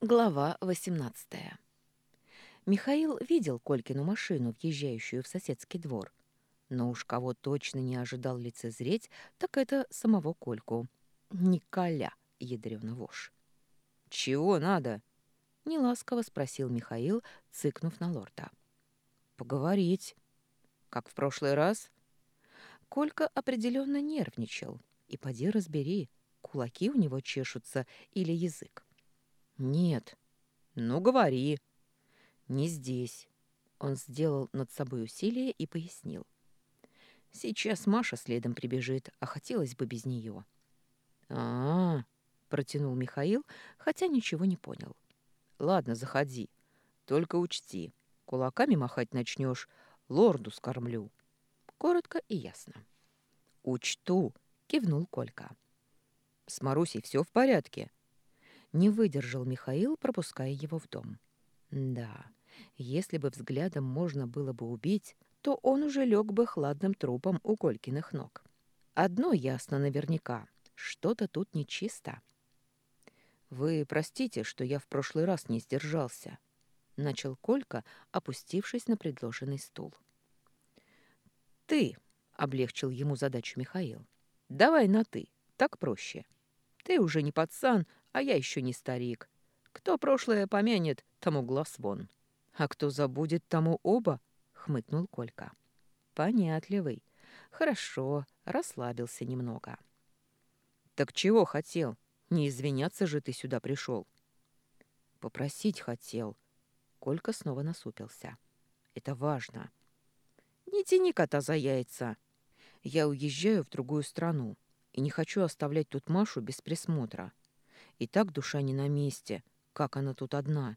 Глава 18. Михаил видел Колькину машину, въезжающую в соседский двор. Но уж кого точно не ожидал лицезреть, так это самого Кольку. Николя, ядрёна вошь. «Чего надо?» — неласково спросил Михаил, цыкнув на лорда. «Поговорить. Как в прошлый раз?» Колька определенно нервничал. И поди разбери, кулаки у него чешутся или язык. «Нет». «Ну, говори». «Не здесь». Он сделал над собой усилие и пояснил. «Сейчас Маша следом прибежит, а хотелось бы без нее». «А-а-а», протянул Михаил, хотя ничего не понял. «Ладно, заходи. Только учти, кулаками махать начнешь, лорду скормлю». Коротко и ясно. «Учту», — кивнул Колька. «С Марусей все в порядке?» Не выдержал Михаил, пропуская его в дом. Да, если бы взглядом можно было бы убить, то он уже лег бы хладным трупом у Колькиных ног. Одно ясно наверняка — что-то тут нечисто. «Вы простите, что я в прошлый раз не сдержался», — начал Колька, опустившись на предложенный стул. «Ты», — облегчил ему задачу Михаил, — «давай на «ты», так проще. Ты уже не пацан, а я еще не старик. Кто прошлое помянет, тому глаз вон. А кто забудет, тому оба, — хмыкнул Колька. Понятливый. Хорошо, расслабился немного. Так чего хотел? Не извиняться же ты сюда пришел. Попросить хотел. Колька снова насупился. Это важно. Не тяни кота за яйца. Я уезжаю в другую страну и не хочу оставлять тут Машу без присмотра. И так душа не на месте, как она тут одна.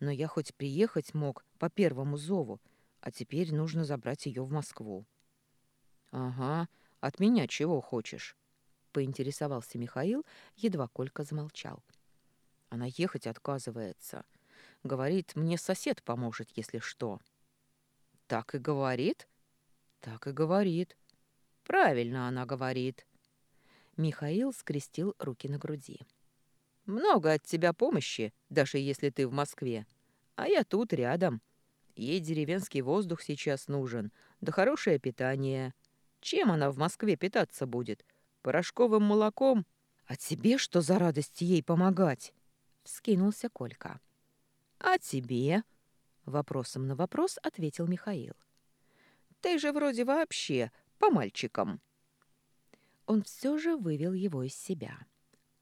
Но я хоть приехать мог по первому зову, а теперь нужно забрать ее в Москву. Ага, от меня чего хочешь? Поинтересовался Михаил, едва Колька замолчал. Она ехать отказывается. Говорит, мне сосед поможет, если что. Так и говорит? Так и говорит. Правильно она говорит. Михаил скрестил руки на груди. Много от тебя помощи, даже если ты в Москве. А я тут рядом. Ей деревенский воздух сейчас нужен, да хорошее питание. Чем она в Москве питаться будет? Порошковым молоком? А тебе что за радость ей помогать? Вскинулся Колька. А тебе? Вопросом на вопрос ответил Михаил. Ты же вроде вообще по мальчикам. Он все же вывел его из себя.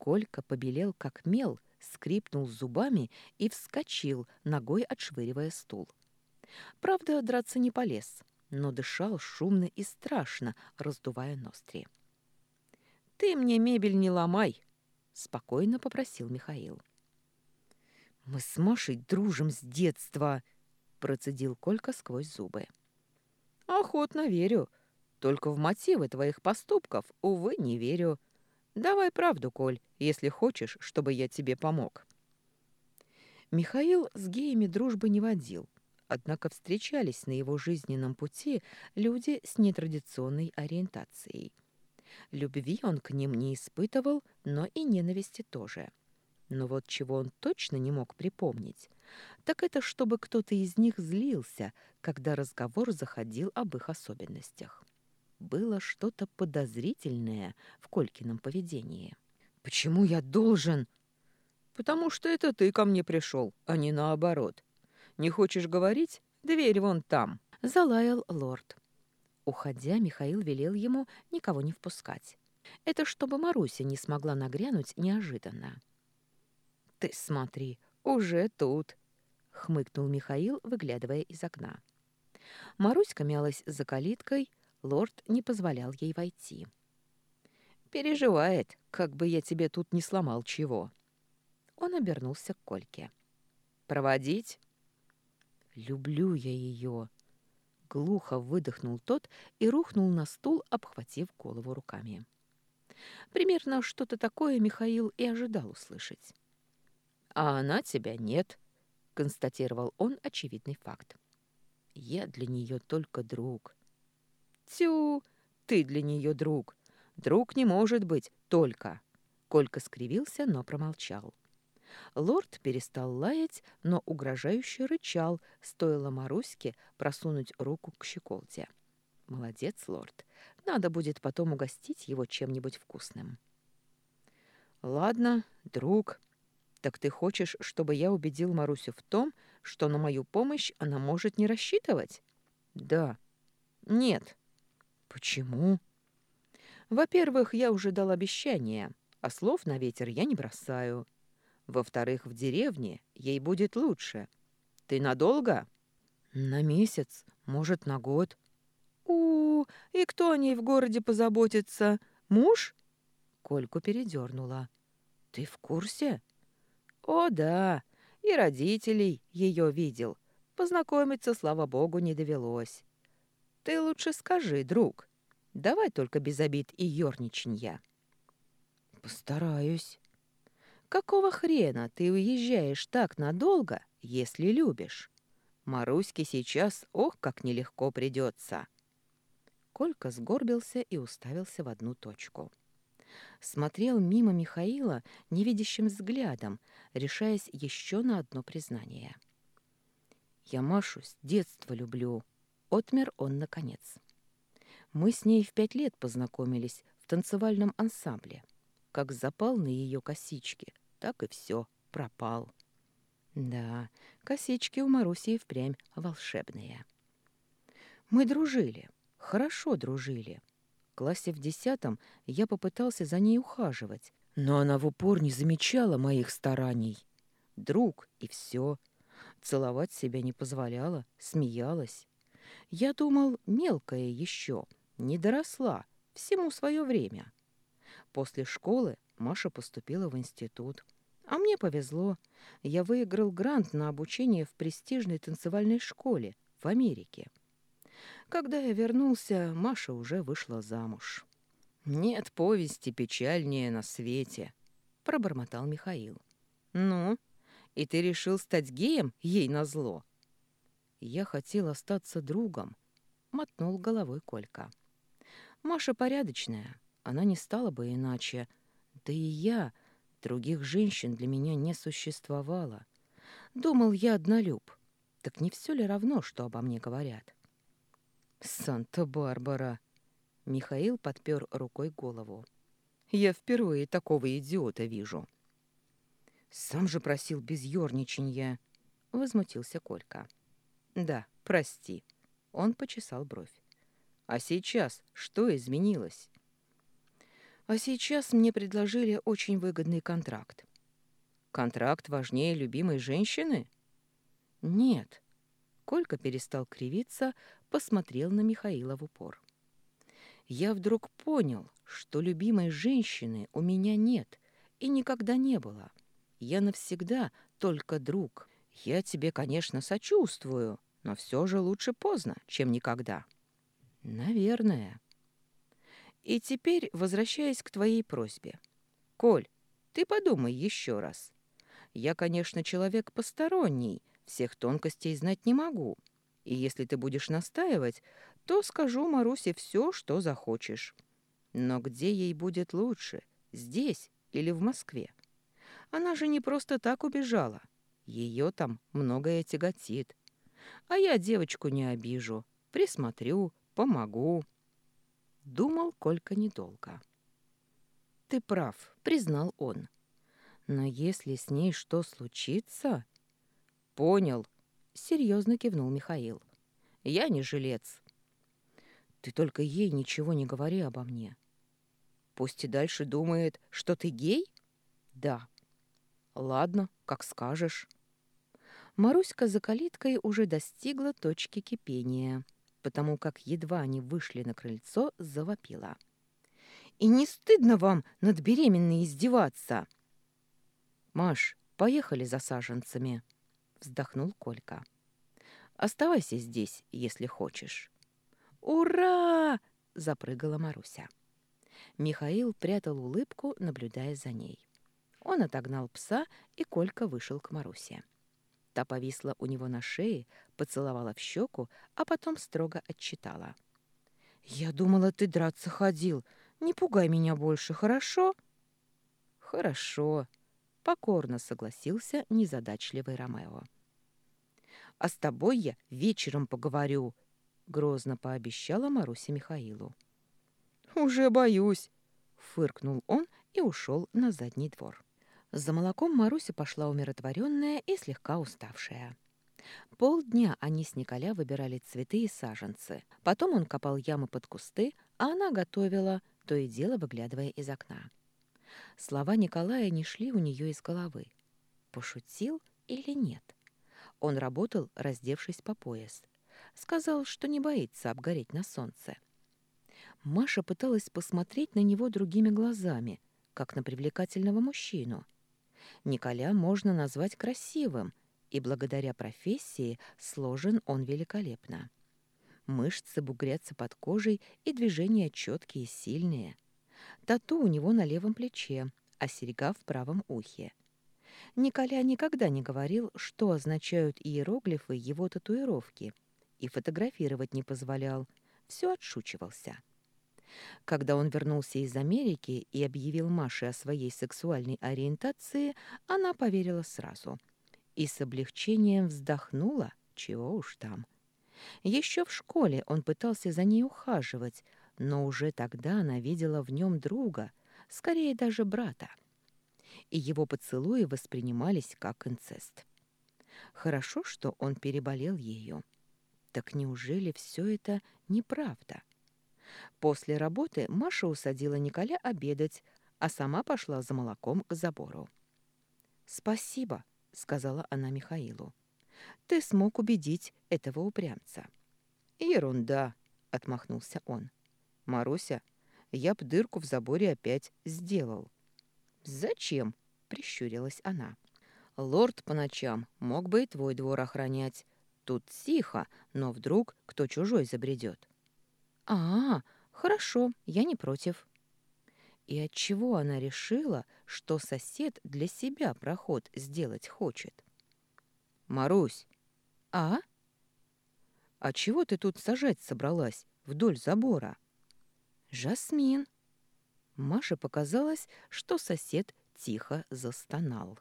Колька побелел как мел, скрипнул зубами и вскочил, ногой отшвыривая стул. Правда, драться не полез, но дышал шумно и страшно, раздувая ноздри. «Ты мне мебель не ломай!» — спокойно попросил Михаил. «Мы с Машей дружим с детства!» — процедил Колька сквозь зубы. «Охотно верю. Только в мотивы твоих поступков, увы, не верю. Давай правду, Коль, если хочешь, чтобы я тебе помог. Михаил с геями дружбы не водил, однако встречались на его жизненном пути люди с нетрадиционной ориентацией. Любви он к ним не испытывал, но и ненависти тоже. Но вот чего он точно не мог припомнить, так это чтобы кто-то из них злился, когда разговор заходил об их особенностях было что-то подозрительное в Колькином поведении. «Почему я должен?» «Потому что это ты ко мне пришел, а не наоборот. Не хочешь говорить? Дверь вон там», — залаял лорд. Уходя, Михаил велел ему никого не впускать. Это чтобы Маруся не смогла нагрянуть неожиданно. «Ты смотри, уже тут!» — хмыкнул Михаил, выглядывая из окна. Маруська мялась за калиткой, лорд не позволял ей войти. «Переживает, как бы я тебе тут не сломал чего». Он обернулся к Кольке. «Проводить?» «Люблю я ее!» Глухо выдохнул тот и рухнул на стул, обхватив голову руками. Примерно что-то такое Михаил и ожидал услышать. «А она тебя нет», — констатировал он очевидный факт. «Я для нее только друг. «Тю, ты для нее друг. Друг не может быть только». Колька скривился, но промолчал. Лорд перестал лаять, но угрожающе рычал, стоило Маруське просунуть руку к щеколде. Молодец, лорд. Надо будет потом угостить его чем-нибудь вкусным. Ладно, друг. Так ты хочешь, чтобы я убедил Марусю в том, что на мою помощь она может не рассчитывать? Да. Нет. Почему? Во-первых, я уже дал обещание, а слов на ветер я не бросаю. Во-вторых, в деревне ей будет лучше. Ты надолго? На месяц, может, на год. У, -у и кто о ней в городе позаботится? Муж? Кольку передернула. Ты в курсе? О, да, и родителей ее видел. Познакомиться, слава богу, не довелось. Ты лучше скажи, друг. Давай только без обид и ёрничанья. Постараюсь. Какого хрена ты уезжаешь так надолго, если любишь? Маруське сейчас ох, как нелегко придется. Колька сгорбился и уставился в одну точку. Смотрел мимо Михаила невидящим взглядом, решаясь еще на одно признание. «Я Машу с детства люблю», — отмер он наконец. «Мы с ней в пять лет познакомились в танцевальном ансамбле. Как запал на ее косички, так и все, пропал. Да, косички у Маруси и впрямь волшебные. Мы дружили, хорошо дружили. В классе в десятом я попытался за ней ухаживать, но она в упор не замечала моих стараний. Друг и все. Целовать себя не позволяла, смеялась. Я думал, мелкая еще, не доросла, всему свое время. После школы Маша поступила в институт. А мне повезло. Я выиграл грант на обучение в престижной танцевальной школе в Америке. Когда я вернулся, Маша уже вышла замуж. «Нет повести печальнее на свете», — пробормотал Михаил. «Ну, и ты решил стать геем ей назло?» «Я хотел остаться другом», — мотнул головой Колька. «Маша порядочная, она не стала бы иначе. Да и я...» Других женщин для меня не существовало. Думал, я однолюб. Так не все ли равно, что обо мне говорят? «Санта-Барбара!» Михаил подпер рукой голову. «Я впервые такого идиота вижу». «Сам же просил без ёрничанья», — возмутился Колька. «Да, прости». Он почесал бровь. «А сейчас что изменилось?» А сейчас мне предложили очень выгодный контракт. Контракт важнее любимой женщины? Нет. Колька перестал кривиться, посмотрел на Михаила в упор. Я вдруг понял, что любимой женщины у меня нет и никогда не было. Я навсегда только друг. Я тебе, конечно, сочувствую, но все же лучше поздно, чем никогда. Наверное. И теперь, возвращаясь к твоей просьбе. Коль, ты подумай еще раз. Я, конечно, человек посторонний, всех тонкостей знать не могу. И если ты будешь настаивать, то скажу Марусе все, что захочешь. Но где ей будет лучше, здесь или в Москве? Она же не просто так убежала. Ее там многое тяготит. А я девочку не обижу, присмотрю, помогу. Думал Колька недолго. «Ты прав», — признал он. «Но если с ней что случится...» «Понял», — серьезно кивнул Михаил. «Я не жилец». «Ты только ей ничего не говори обо мне». «Пусть и дальше думает, что ты гей?» «Да». «Ладно, как скажешь». Маруська за калиткой уже достигла точки кипения потому как едва они вышли на крыльцо, завопила. «И не стыдно вам над беременной издеваться?» «Маш, поехали за саженцами», — вздохнул Колька. «Оставайся здесь, если хочешь». «Ура!» — запрыгала Маруся. Михаил прятал улыбку, наблюдая за ней. Он отогнал пса, и Колька вышел к Марусе. Та повисла у него на шее, поцеловала в щеку, а потом строго отчитала. «Я думала, ты драться ходил. Не пугай меня больше, хорошо?» «Хорошо», покорно согласился незадачливый Ромео. «А с тобой я вечером поговорю», — грозно пообещала Маруся Михаилу. «Уже боюсь», — фыркнул он и ушел на задний двор. За молоком Маруся пошла умиротворенная и слегка уставшая. Полдня они с Николя выбирали цветы и саженцы. Потом он копал ямы под кусты, а она готовила, то и дело выглядывая из окна. Слова Николая не шли у нее из головы. Пошутил или нет? Он работал, раздевшись по пояс. Сказал, что не боится обгореть на солнце. Маша пыталась посмотреть на него другими глазами, как на привлекательного мужчину. Николя можно назвать красивым, и благодаря профессии сложен он великолепно. Мышцы бугрятся под кожей, и движения четкие, сильные. Тату у него на левом плече, а серьга в правом ухе. Николя никогда не говорил, что означают иероглифы его татуировки, и фотографировать не позволял, все отшучивался. Когда он вернулся из Америки и объявил Маше о своей сексуальной ориентации, она поверила сразу. И с облегчением вздохнула, чего уж там. Еще в школе он пытался за ней ухаживать, но уже тогда она видела в нем друга, скорее даже брата. И его поцелуи воспринимались как инцест. Хорошо, что он переболел ею. Так неужели все это неправда? После работы Маша усадила Николя обедать, а сама пошла за молоком к забору. «Спасибо», — сказала она Михаилу. «Ты смог убедить этого упрямца». «Ерунда», — отмахнулся он. Маруся, я б дырку в заборе опять сделал. Зачем? прищурилась она. Лорд по ночам мог бы и твой двор охранять. Тут тихо, но вдруг кто чужой забредет. А, хорошо, я не против. И от чего она решила, что сосед для себя проход сделать хочет? Марусь. А? А чего ты тут сажать собралась вдоль забора? «Жасмин!» Маше показалось, что сосед тихо застонал.